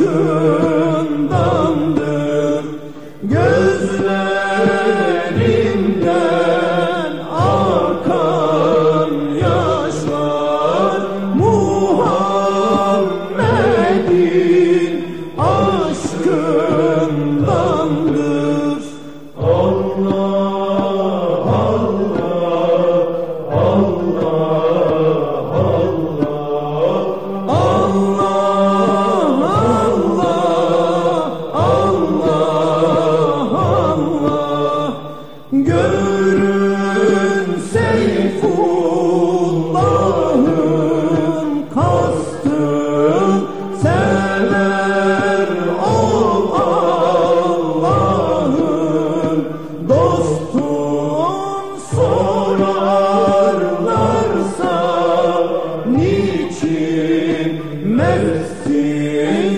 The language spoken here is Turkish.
aşkım Gözlerimden akan yaşlar Muhammed'in aşkındandır Görün Seyfullah'ın kastın sever ol dostun sorarlarsa niçin mevsim